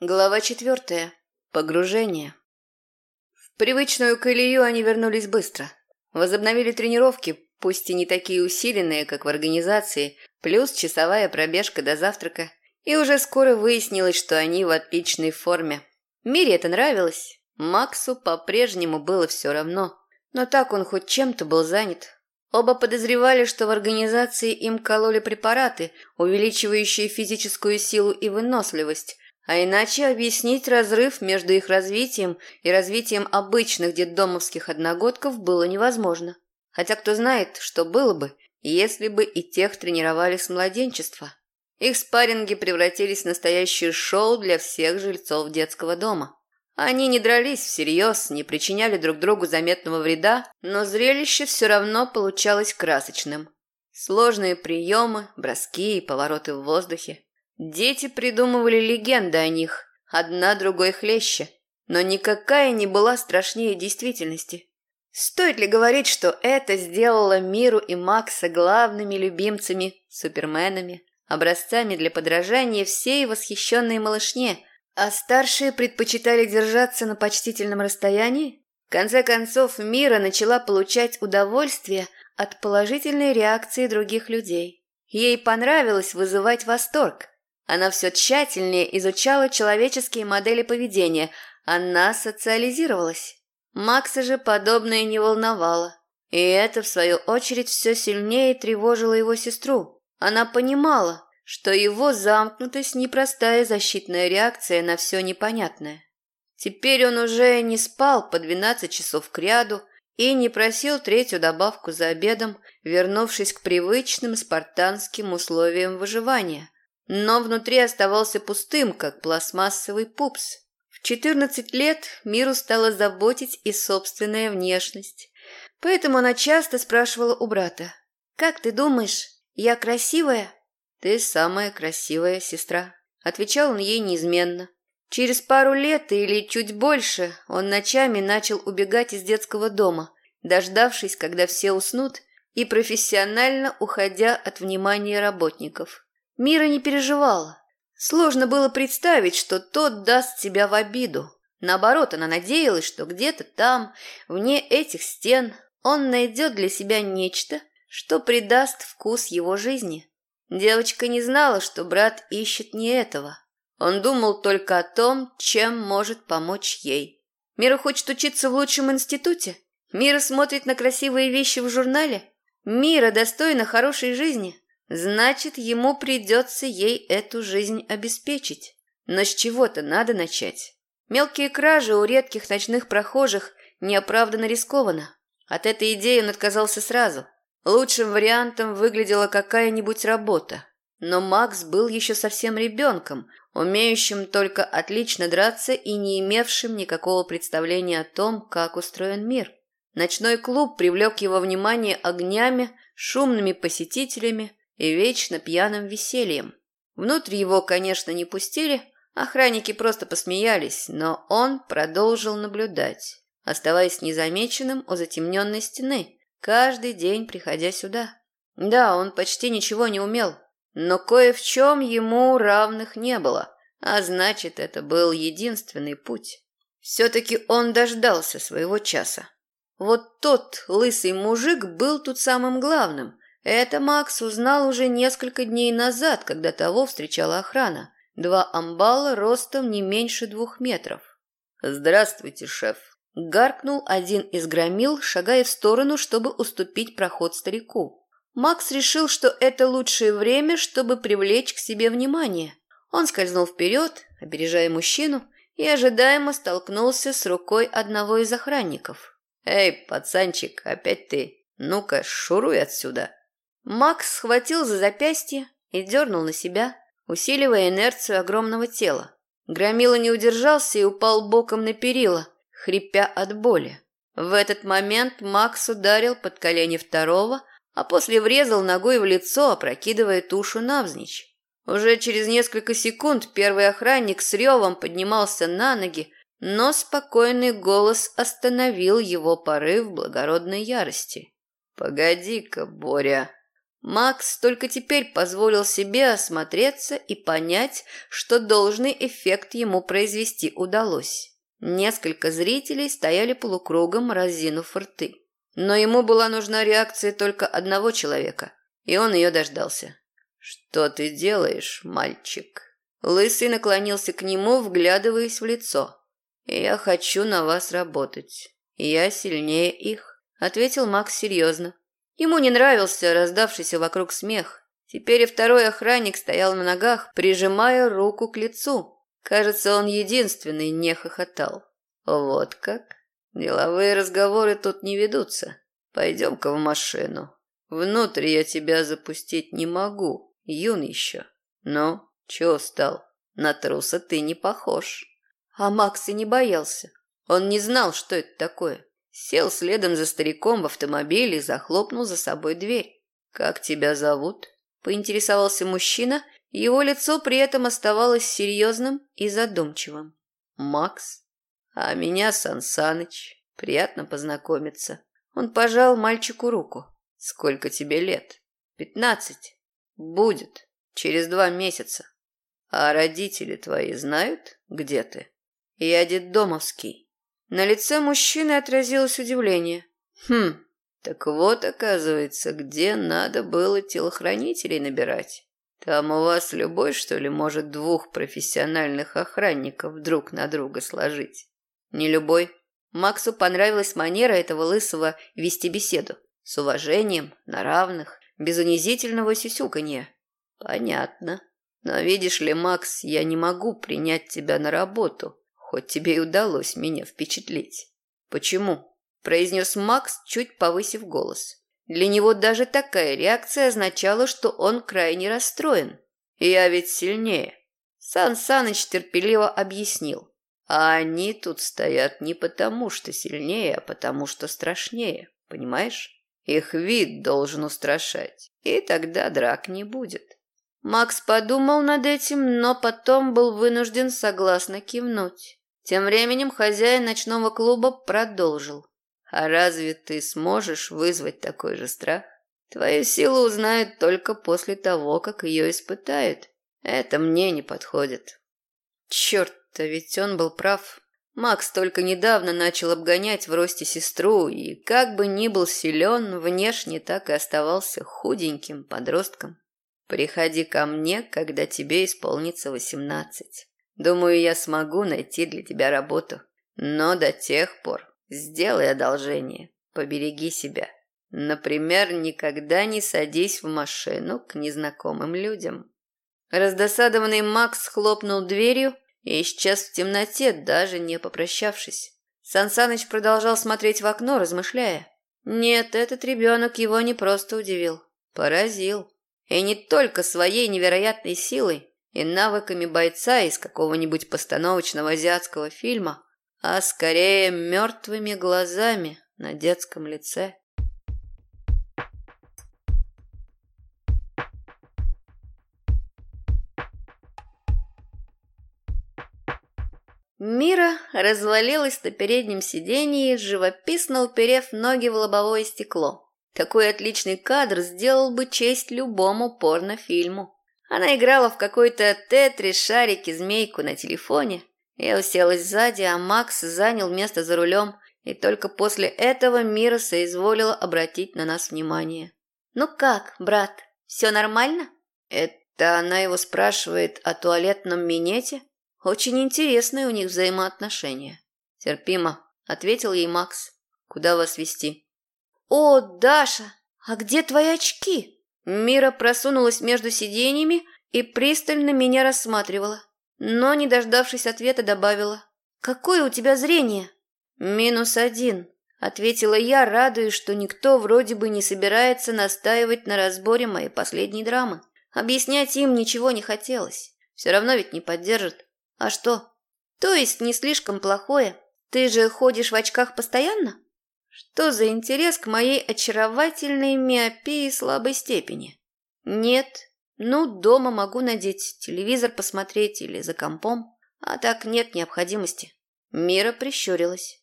Глава четвертая. Погружение. В привычную колею они вернулись быстро. Возобновили тренировки, пусть и не такие усиленные, как в организации, плюс часовая пробежка до завтрака. И уже скоро выяснилось, что они в отличной форме. Мире это нравилось. Максу по-прежнему было все равно. Но так он хоть чем-то был занят. Оба подозревали, что в организации им кололи препараты, увеличивающие физическую силу и выносливость, а иначе объяснить разрыв между их развитием и развитием обычных детдомовских одногодков было невозможно. Хотя кто знает, что было бы, если бы и тех тренировали с младенчества. Их спарринги превратились в настоящее шоу для всех жильцов детского дома. Они не дрались всерьез, не причиняли друг другу заметного вреда, но зрелище все равно получалось красочным. Сложные приемы, броски и повороты в воздухе. Дети придумывали легенды о них, одна другой хлеще, но никакая не была страшнее действительности. Стоит ли говорить, что это сделало Миру и Макса главными любимцами, суперменами, образцами для подражания всей восхищенной малышне, а старшие предпочитали держаться на почтительном расстоянии? В конце концов, Мира начала получать удовольствие от положительной реакции других людей. Ей понравилось вызывать восторг – она все тщательнее изучала человеческие модели поведения. Она социализировалась. Макса же подобное не волновало. И это, в свою очередь, все сильнее тревожило его сестру. Она понимала, что его замкнутость – непростая защитная реакция на все непонятное. Теперь он уже не спал по 12 часов кряду и не просил третью добавку за обедом, вернувшись к привычным спартанским условиям выживания – но внутри оставался пустым, как пластмассовый пупс. В 14 лет миру стала заботить и собственная внешность. Поэтому она часто спрашивала у брата, «Как ты думаешь, я красивая?» «Ты самая красивая сестра», — отвечал он ей неизменно. Через пару лет или чуть больше он ночами начал убегать из детского дома, дождавшись, когда все уснут, и профессионально уходя от внимания работников. Мира не переживала. Сложно было представить, что тот даст себя в обиду. Наоборот, она надеялась, что где-то там, вне этих стен, он найдет для себя нечто, что придаст вкус его жизни. Девочка не знала, что брат ищет не этого. Он думал только о том, чем может помочь ей. Мира хочет учиться в лучшем институте. Мира смотрит на красивые вещи в журнале. Мира достойна хорошей жизни. Значит, ему придется ей эту жизнь обеспечить. Но с чего-то надо начать. Мелкие кражи у редких ночных прохожих неоправданно рискованно. От этой идеи он отказался сразу. Лучшим вариантом выглядела какая-нибудь работа. Но Макс был еще совсем ребенком, умеющим только отлично драться и не имевшим никакого представления о том, как устроен мир. Ночной клуб привлек его внимание огнями, шумными посетителями, и вечно пьяным весельем. Внутрь его, конечно, не пустили, охранники просто посмеялись, но он продолжил наблюдать, оставаясь незамеченным у затемненной стены, каждый день приходя сюда. Да, он почти ничего не умел, но кое в чем ему равных не было, а значит, это был единственный путь. Все-таки он дождался своего часа. Вот тот лысый мужик был тут самым главным – это Макс узнал уже несколько дней назад, когда того встречала охрана. Два амбала ростом не меньше двух метров. «Здравствуйте, шеф!» Гаркнул один из громил, шагая в сторону, чтобы уступить проход старику. Макс решил, что это лучшее время, чтобы привлечь к себе внимание. Он скользнул вперед, опережая мужчину, и ожидаемо столкнулся с рукой одного из охранников. «Эй, пацанчик, опять ты! Ну-ка, шуруй отсюда!» Макс схватил за запястье и дернул на себя, усиливая инерцию огромного тела. Громила не удержался и упал боком на перила, хрипя от боли. В этот момент Макс ударил под колени второго, а после врезал ногой в лицо, опрокидывая тушу навзничь. Уже через несколько секунд первый охранник с ревом поднимался на ноги, но спокойный голос остановил его порыв благородной ярости. «Погоди-ка, Боря!» Макс только теперь позволил себе осмотреться и понять, что должный эффект ему произвести удалось. Несколько зрителей стояли полукругом, разинув рты. Но ему была нужна реакция только одного человека, и он ее дождался. «Что ты делаешь, мальчик?» Лысый наклонился к нему, вглядываясь в лицо. «Я хочу на вас работать. Я сильнее их», — ответил Макс серьезно. Ему не нравился раздавшийся вокруг смех. Теперь и второй охранник стоял на ногах, прижимая руку к лицу. Кажется, он единственный не хохотал. «Вот как? Деловые разговоры тут не ведутся. Пойдем-ка в машину. Внутрь я тебя запустить не могу, юн еще. Ну, чего стал? На труса ты не похож». А Макс и не боялся. Он не знал, что это такое. Сел следом за стариком в автомобиль и захлопнул за собой дверь. «Как тебя зовут?» – поинтересовался мужчина, его лицо при этом оставалось серьезным и задумчивым. «Макс? А меня Сан Саныч. Приятно познакомиться». Он пожал мальчику руку. «Сколько тебе лет?» «Пятнадцать. Будет. Через два месяца. А родители твои знают, где ты?» «Я детдомовский. На лице мужчины отразилось удивление. Хм, так вот, оказывается, где надо было телохранителей набирать. Там у вас любой, что ли, может двух профессиональных охранников друг на друга сложить? Не любой. Максу понравилась манера этого лысого вести беседу. С уважением, на равных, без унизительного сюсюканья. Понятно. Но видишь ли, Макс, я не могу принять тебя на работу, хоть тебе и удалось меня впечатлить. Почему? произнес Макс, чуть повысив голос. Для него даже такая реакция означала, что он крайне расстроен. Я ведь сильнее. Сан Саныч терпеливо объяснил. А они тут стоят не потому, что сильнее, а потому, что страшнее. Понимаешь? Их вид должен устрашать. И тогда драк не будет. Макс подумал над этим, но потом был вынужден согласно кивнуть. Тем временем хозяин ночного клуба продолжил. «А разве ты сможешь вызвать такой же страх? Твою силу узнают только после того, как ее испытают. Это мне не подходит». Черт-то, ведь он был прав. Макс только недавно начал обгонять в росте сестру, и как бы ни был силен, внешне так и оставался худеньким подростком. Приходи ко мне, когда тебе исполнится восемнадцать. Думаю, я смогу найти для тебя работу. Но до тех пор сделай одолжение, побереги себя. Например, никогда не садись в машину к незнакомым людям. Раздосадованный Макс хлопнул дверью и исчез в темноте, даже не попрощавшись. Сансаныч продолжал смотреть в окно, размышляя. Нет, этот ребенок его не просто удивил, поразил. И не только своей невероятной силой, и навыками бойца из какого-нибудь постановочного азиатского фильма, а скорее мертвыми глазами на детском лице. Мира развалилась на переднем сидении, живописно уперев ноги в лобовое стекло. Такой отличный кадр сделал бы честь любому порнофильму. Она играла в какой-то тетрис, шарики, змейку на телефоне. Я уселась сзади, а Макс занял место за рулем, и только после этого Мира соизволила обратить на нас внимание. «Ну как, брат, все нормально?» Это она его спрашивает о туалетном минете? Очень интересные у них взаимоотношения. «Терпимо», — ответил ей Макс. «Куда вас вести? «О, Даша, а где твои очки?» Мира просунулась между сиденьями и пристально меня рассматривала, но, не дождавшись ответа, добавила. «Какое у тебя зрение?» «Минус один», — ответила я, радуясь, что никто вроде бы не собирается настаивать на разборе моей последней драмы. Объяснять им ничего не хотелось. Все равно ведь не поддержат. А что? То есть не слишком плохое? Ты же ходишь в очках постоянно? Что за интерес к моей очаровательной миопии слабой степени? Нет. Ну, дома могу надеть, телевизор посмотреть или за компом. А так нет необходимости. Мира прищурилась.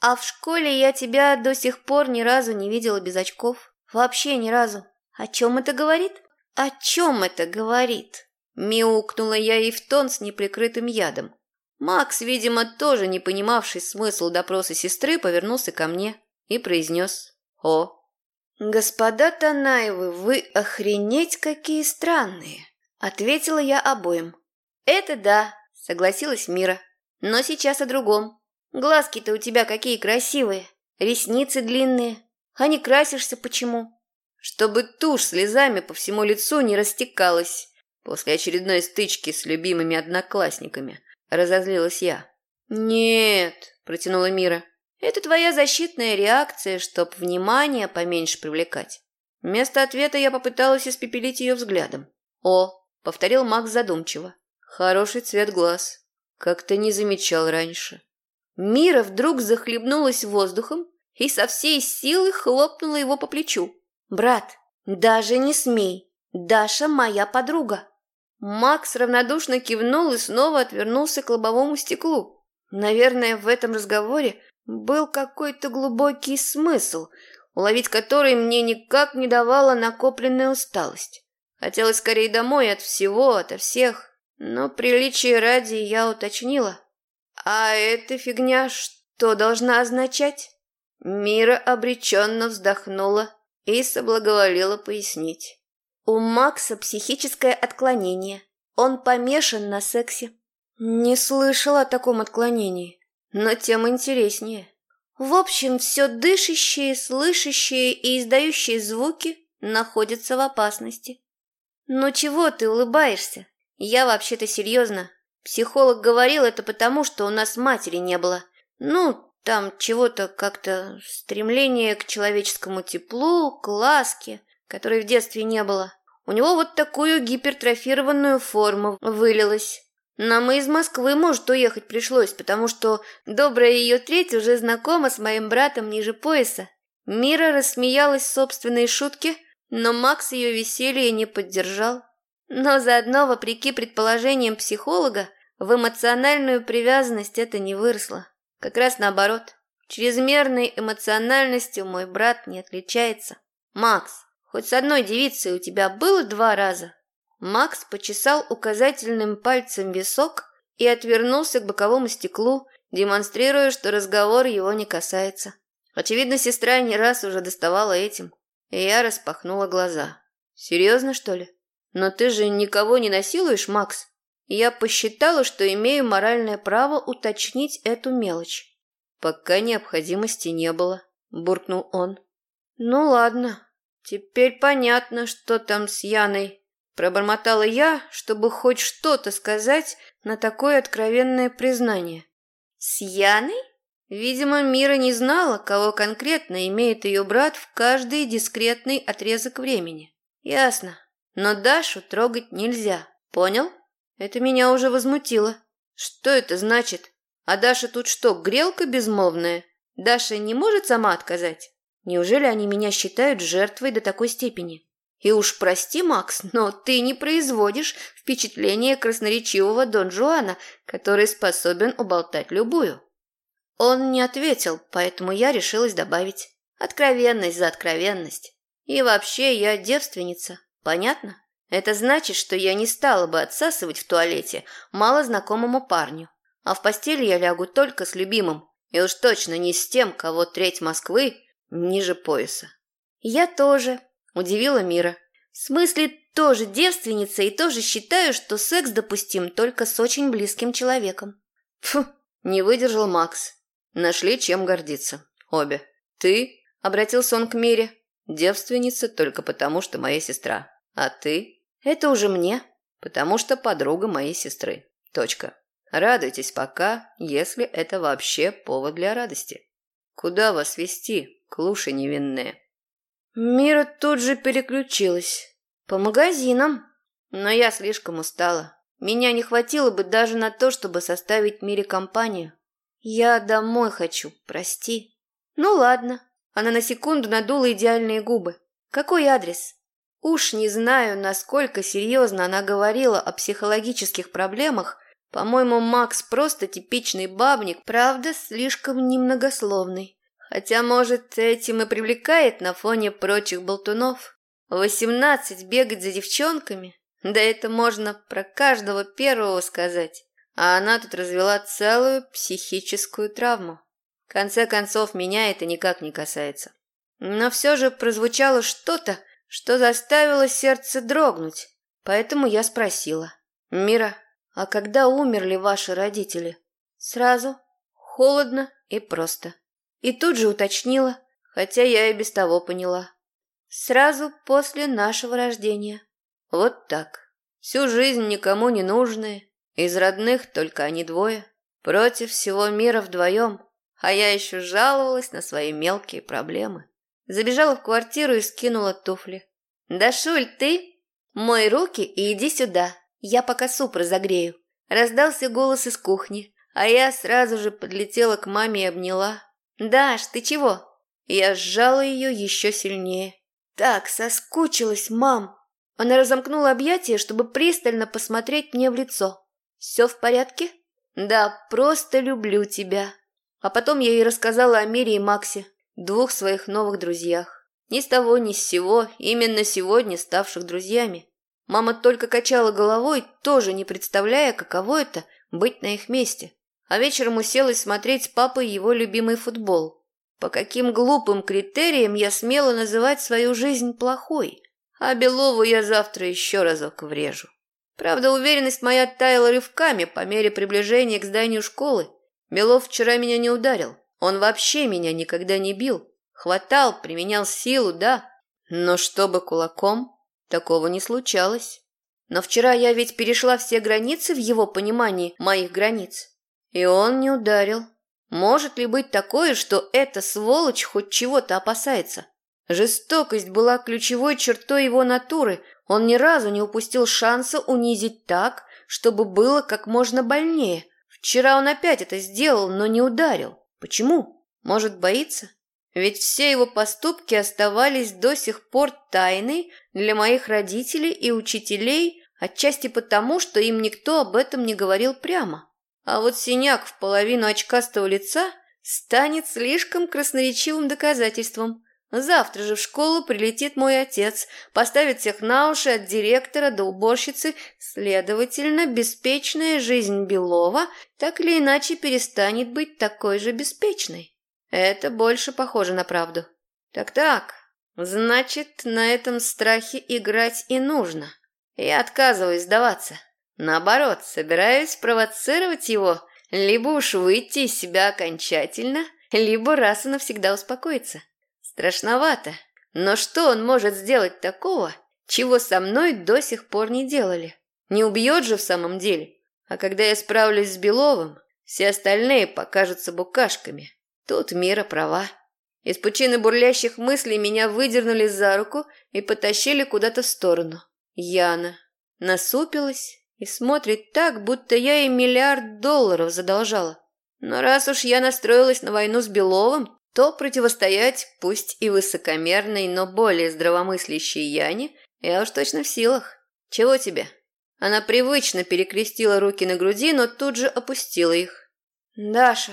А в школе я тебя до сих пор ни разу не видела без очков. Вообще ни разу. О чем это говорит? О чем это говорит? Мяукнула я ей в тон с неприкрытым ядом. Макс, видимо, тоже не понимавший смысл допроса сестры, повернулся ко мне и произнес «О». «Господа Танаевы, вы охренеть какие странные!» Ответила я обоим. «Это да», — согласилась Мира. «Но сейчас о другом. Глазки-то у тебя какие красивые, ресницы длинные. А не красишься почему?» «Чтобы тушь слезами по всему лицу не растекалась после очередной стычки с любимыми одноклассниками», — разозлилась я. «Нет», — протянула Мира, — «это твоя защитная реакция, чтоб внимание поменьше привлекать». Вместо ответа я попыталась испепелить ее взглядом. «О, повторил Макс задумчиво. Хороший цвет глаз. Как-то не замечал раньше. Мира вдруг захлебнулась воздухом и со всей силы хлопнула его по плечу. «Брат, даже не смей! Даша моя подруга!» Макс равнодушно кивнул и снова отвернулся к лобовому стеклу. Наверное, в этом разговоре был какой-то глубокий смысл, уловить который мне никак не давала накопленная усталость. Хотелось скорее домой от всего, ото всех, но приличие ради я уточнила. А эта фигня что должна означать? Мира обреченно вздохнула и соблаговолила пояснить. У Макса психическое отклонение. Он помешан на сексе. Не слышала о таком отклонении, но тем интереснее. В общем, все дышащее, слышащее и издающее звуки находятся в опасности. «Ну чего ты улыбаешься? Я вообще-то серьезно. Психолог говорил это потому, что у нас матери не было. Ну, там чего-то как-то стремление к человеческому теплу, к ласке, которой в детстве не было. У него вот такую гипертрофированную форму вылилось. Нам и из Москвы, может, уехать пришлось, потому что добрая ее треть уже знакома с моим братом ниже пояса. Мира рассмеялась собственной шутке, но Макс ее веселье не поддержал. Но заодно, вопреки предположениям психолога, в эмоциональную привязанность это не выросло. Как раз наоборот. Чрезмерной эмоциональностью мой брат не отличается. Макс, хоть с одной девицей у тебя было два раза? Макс почесал указательным пальцем висок и отвернулся к боковому стеклу, демонстрируя, что разговор его не касается. Очевидно, сестра не раз уже доставала этим. И я распахнула глаза. «Серьезно, что ли? Но ты же никого не насилуешь, Макс?» Я посчитала, что имею моральное право уточнить эту мелочь. «Пока необходимости не было», – буркнул он. «Ну ладно, теперь понятно, что там с Яной». Пробормотала я, чтобы хоть что-то сказать на такое откровенное признание. «С Яной?» Видимо, Мира не знала, кого конкретно имеет ее брат в каждый дискретный отрезок времени. Ясно. Но Дашу трогать нельзя. Понял? Это меня уже возмутило. Что это значит? А Даша тут что, грелка безмолвная? Даша не может сама отказать? Неужели они меня считают жертвой до такой степени? И уж прости, Макс, но ты не производишь впечатление красноречивого Дон Жуана, который способен уболтать любую. Он не ответил, поэтому я решилась добавить. Откровенность за откровенность. И вообще я девственница, понятно? Это значит, что я не стала бы отсасывать в туалете малознакомому парню. А в постели я лягу только с любимым. И уж точно не с тем, кого треть Москвы ниже пояса. Я тоже, удивила Мира. В смысле, тоже девственница и тоже считаю, что секс допустим только с очень близким человеком. Фу, не выдержал Макс. Нашли чем гордиться. Обе. Ты, обратился он к Мире, девственница только потому, что моя сестра. А ты? Это уже мне. Потому что подруга моей сестры. Точка. Радуйтесь пока, если это вообще повод для радости. Куда вас вести, клуши невинные? Мира тут же переключилась. По магазинам. Но я слишком устала. Меня не хватило бы даже на то, чтобы составить Мире компанию. «Я домой хочу, прости». «Ну ладно». Она на секунду надула идеальные губы. «Какой адрес?» Уж не знаю, насколько серьезно она говорила о психологических проблемах. По-моему, Макс просто типичный бабник, правда, слишком немногословный. Хотя, может, этим и привлекает на фоне прочих болтунов. Восемнадцать бегать за девчонками? Да это можно про каждого первого сказать. А она тут развела целую психическую травму. В конце концов, меня это никак не касается. Но все же прозвучало что-то, что заставило сердце дрогнуть. Поэтому я спросила. «Мира, а когда умерли ваши родители?» «Сразу. Холодно и просто». И тут же уточнила, хотя я и без того поняла. «Сразу после нашего рождения». Вот так. Всю жизнь никому не нужные. Из родных только они двое. Против всего мира вдвоем. А я еще жаловалась на свои мелкие проблемы. Забежала в квартиру и скинула туфли. «Да, Шуль, ты? Мой руки и иди сюда. Я пока суп разогрею». Раздался голос из кухни, а я сразу же подлетела к маме и обняла. «Даш, ты чего?» Я сжала ее еще сильнее. «Так, соскучилась, мам!» Она разомкнула объятия, чтобы пристально посмотреть мне в лицо. «Все в порядке?» «Да, просто люблю тебя». А потом я ей рассказала о Мире и Максе двух своих новых друзьях. Ни с того, ни с сего, именно сегодня ставших друзьями. Мама только качала головой, тоже не представляя, каково это – быть на их месте. А вечером уселась смотреть с папой его любимый футбол. По каким глупым критериям я смела называть свою жизнь плохой? А Белову я завтра еще разок врежу. Правда, уверенность моя таяла рывками по мере приближения к зданию школы. Белов вчера меня не ударил. Он вообще меня никогда не бил. Хватал, применял силу, да. Но чтобы кулаком, такого не случалось. Но вчера я ведь перешла все границы в его понимании моих границ. И он не ударил. Может ли быть такое, что эта сволочь хоть чего-то опасается? Жестокость была ключевой чертой его натуры. Он ни разу не упустил шанса унизить так, чтобы было как можно больнее. Вчера он опять это сделал, но не ударил. Почему? Может, боится? Ведь все его поступки оставались до сих пор тайной для моих родителей и учителей, отчасти потому, что им никто об этом не говорил прямо. А вот синяк в половину очкастого лица станет слишком красноречивым доказательством. Завтра же в школу прилетит мой отец, поставит всех на уши от директора до уборщицы. Следовательно, беспечная жизнь Белова так или иначе перестанет быть такой же беспечной. Это больше похоже на правду. Так-так, значит, на этом страхе играть и нужно. Я отказываюсь сдаваться. Наоборот, собираюсь провоцировать его, либо уж выйти из себя окончательно, либо раз и навсегда успокоиться. Страшновато. Но что он может сделать такого, чего со мной до сих пор не делали? Не убьет же в самом деле. А когда я справлюсь с Беловым, все остальные покажутся букашками. Тут Мира права. Из пучины бурлящих мыслей меня выдернули за руку и потащили куда-то в сторону. Яна насупилась и смотрит так, будто я ей миллиард долларов задолжала. Но раз уж я настроилась на войну с Беловым, то противостоять, пусть и высокомерной, но более здравомыслящей Яне, я уж точно в силах. Чего тебе? Она привычно перекрестила руки на груди, но тут же опустила их. Даша.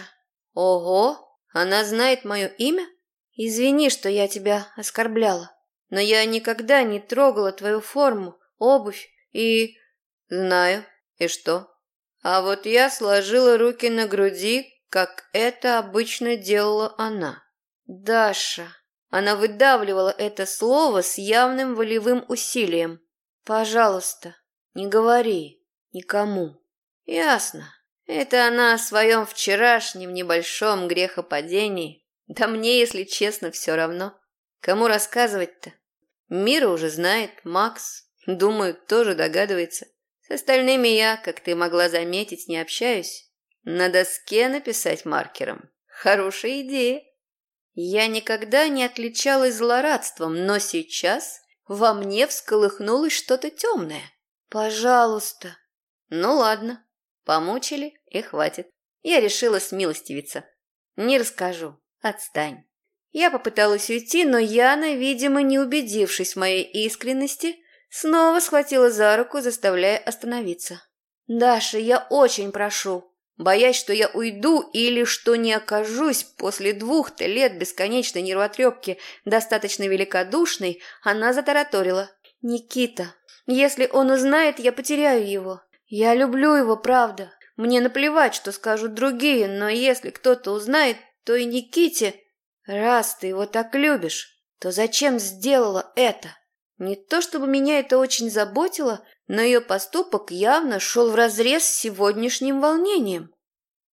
Ого, она знает мое имя? Извини, что я тебя оскорбляла, но я никогда не трогала твою форму, обувь и... Знаю. И что? А вот я сложила руки на груди, как это обычно делала она. Даша. Она выдавливала это слово с явным волевым усилием. Пожалуйста, не говори никому. Ясно. Это она о своем вчерашнем небольшом грехопадении. Да мне, если честно, все равно. Кому рассказывать-то? Мира уже знает, Макс, думаю, тоже догадывается. С остальными я, как ты могла заметить, не общаюсь. На доске написать маркером. Хорошая идея. Я никогда не отличалась злорадством, но сейчас во мне всколыхнулось что-то темное. Пожалуйста. Ну ладно, помучили и хватит. Я решила смилостивиться. Не расскажу, отстань. Я попыталась уйти, но Яна, видимо, не убедившись в моей искренности, снова схватила за руку, заставляя остановиться. «Даша, я очень прошу, боясь, что я уйду или что не окажусь после двух-то лет бесконечной нервотрепки достаточно великодушной, она затараторила. «Никита, если он узнает, я потеряю его. Я люблю его, правда. Мне наплевать, что скажут другие, но если кто-то узнает, то и Никите. Раз ты его так любишь, то зачем сделала это? Не то чтобы меня это очень заботило, но ее поступок явно шел вразрез с сегодняшним волнением.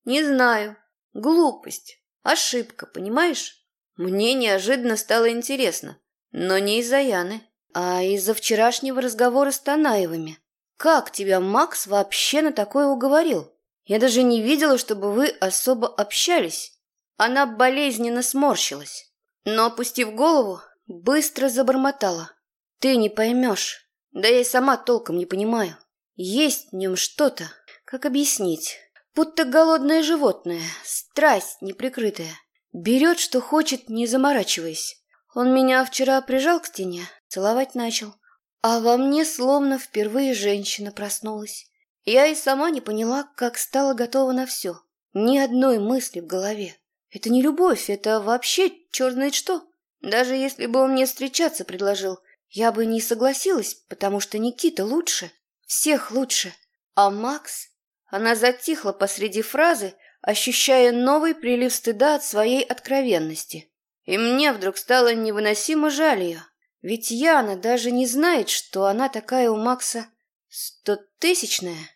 Не знаю. Глупость. Ошибка, понимаешь? Мне неожиданно стало интересно. Но не из-за Яны, а из-за вчерашнего разговора с Танаевыми. Как тебя Макс вообще на такое уговорил? Я даже не видела, чтобы вы особо общались. Она болезненно сморщилась, но, опустив голову, быстро забормотала. Ты не поймешь. Да я и сама толком не понимаю. Есть в нем что-то. Как объяснить? Будто голодное животное, страсть неприкрытая. Берет, что хочет, не заморачиваясь. Он меня вчера прижал к стене, целовать начал. А во мне словно впервые женщина проснулась. Я и сама не поняла, как стала готова на все. Ни одной мысли в голове. Это не любовь, это вообще черт знает что. Даже если бы он мне встречаться предложил, я бы не согласилась, потому что Никита лучше. Всех лучше. А Макс... Она затихла посреди фразы, ощущая новый прилив стыда от своей откровенности. И мне вдруг стало невыносимо жаль ее. Ведь Яна даже не знает, что она такая у Макса стотысячная.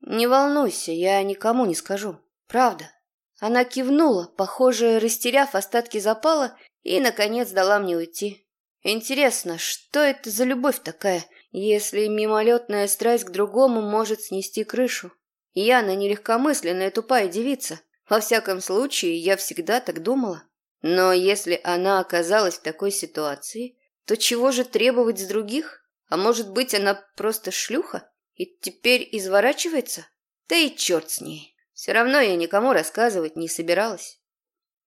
Не волнуйся, я никому не скажу. Правда. Она кивнула, похоже, растеряв остатки запала, и, наконец, дала мне уйти. Интересно, что это за любовь такая, если мимолетная страсть к другому может снести крышу? Яна нелегкомысленная тупая девица. Во всяком случае, я всегда так думала. Но если она оказалась в такой ситуации, то чего же требовать с других? А может быть, она просто шлюха? И теперь изворачивается? Да и черт с ней. Все равно я никому рассказывать не собиралась.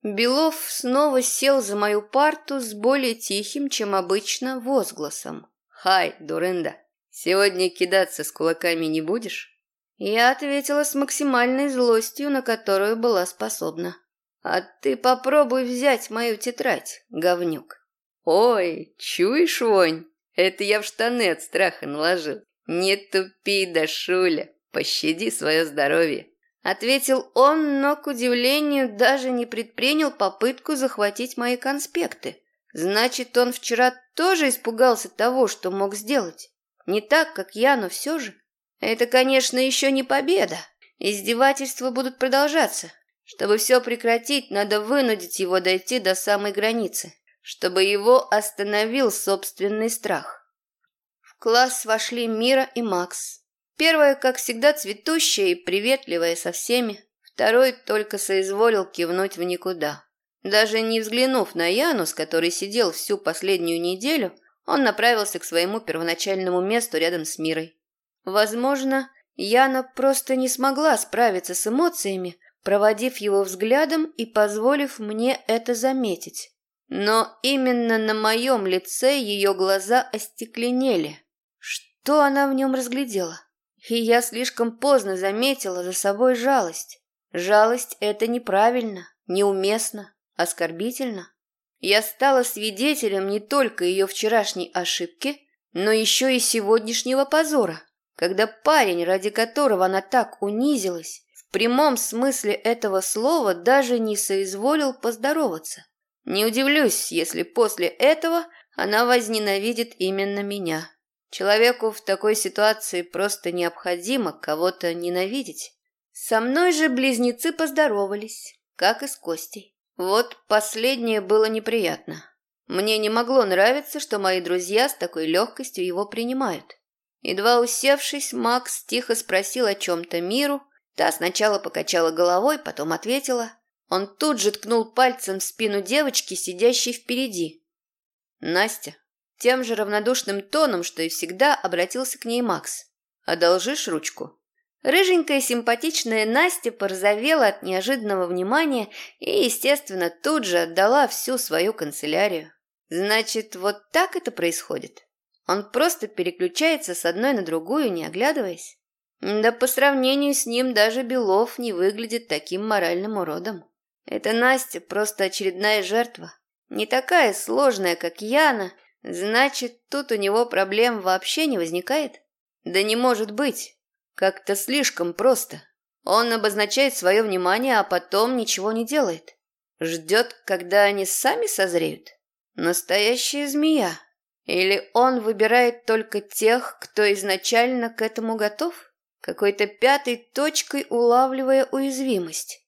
Белов снова сел за мою парту с более тихим, чем обычно, возгласом. «Хай, дурында, сегодня кидаться с кулаками не будешь?» Я ответила с максимальной злостью, на которую была способна. «А ты попробуй взять мою тетрадь, говнюк. «Ой, чуешь вонь? Это я в штаны от страха наложил. Не тупи, Дашуля, пощади свое здоровье». Ответил он, но, к удивлению, даже не предпринял попытку захватить мои конспекты. Значит, он вчера тоже испугался того, что мог сделать. Не так, как я, но все же. Это, конечно, еще не победа. Издевательства будут продолжаться. Чтобы все прекратить, надо вынудить его дойти до самой границы чтобы его остановил собственный страх. В класс вошли Мира и Макс. Первая, как всегда, цветущая и приветливая со всеми. Второй только соизволил кивнуть в никуда. Даже не взглянув на Яну, с которой сидел всю последнюю неделю, он направился к своему первоначальному месту рядом с Мирой. Возможно, Яна просто не смогла справиться с эмоциями, проводив его взглядом и позволив мне это заметить. Но именно на моем лице ее глаза остекленели. Что она в нем разглядела? И я слишком поздно заметила за собой жалость. Жалость – это неправильно, неуместно, оскорбительно. Я стала свидетелем не только ее вчерашней ошибки, но еще и сегодняшнего позора, когда парень, ради которого она так унизилась, в прямом смысле этого слова даже не соизволил поздороваться. Не удивлюсь, если после этого она возненавидит именно меня. Человеку в такой ситуации просто необходимо кого-то ненавидеть. Со мной же близнецы поздоровались, как и с Костей. Вот последнее было неприятно. Мне не могло нравиться, что мои друзья с такой легкостью его принимают. Едва усевшись, Макс тихо спросил о чем-то Миру. Та сначала покачала головой, потом ответила. Он тут же ткнул пальцем в спину девочки, сидящей впереди. «Настя». Тем же равнодушным тоном, что и всегда, обратился к ней Макс. «Одолжишь ручку?» Рыженькая симпатичная Настя порозовела от неожиданного внимания и, естественно, тут же отдала всю свою канцелярию. Значит, вот так это происходит? Он просто переключается с одной на другую, не оглядываясь? Да по сравнению с ним даже Белов не выглядит таким моральным уродом. Это Настя просто очередная жертва. Не такая сложная, как Яна, значит, тут у него проблем вообще не возникает? Да не может быть. Как-то слишком просто. Он обозначает свое внимание, а потом ничего не делает. Ждет, когда они сами созреют. Настоящая змея. Или он выбирает только тех, кто изначально к этому готов? Какой-то пятой точкой улавливая уязвимость.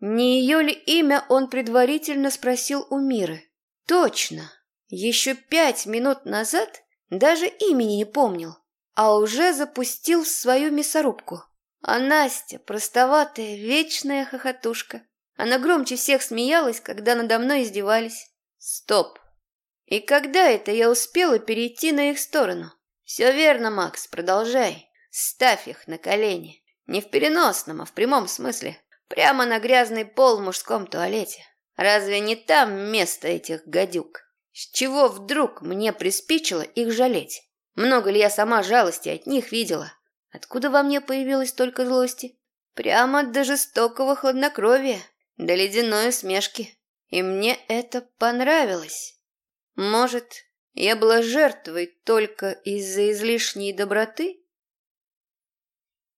Не ее ли имя он предварительно спросил у Миры? Точно. Еще пять минут назад даже имени не помнил, а уже запустил в свою мясорубку. А Настя, простоватая, вечная хохотушка. Она громче всех смеялась, когда надо мной издевались. Стоп. И когда это я успела перейти на их сторону? Все верно, Макс, продолжай. Ставь их на колени. Не в переносном, а в прямом смысле. Прямо на грязный пол в мужском туалете. Разве не там место этих гадюк? С чего вдруг мне приспичило их жалеть? Много ли я сама жалости от них видела? Откуда во мне появилось столько злости? Прямо до жестокого хладнокровия, до ледяной усмешки. И мне это понравилось. Может, я была жертвой только из-за излишней доброты?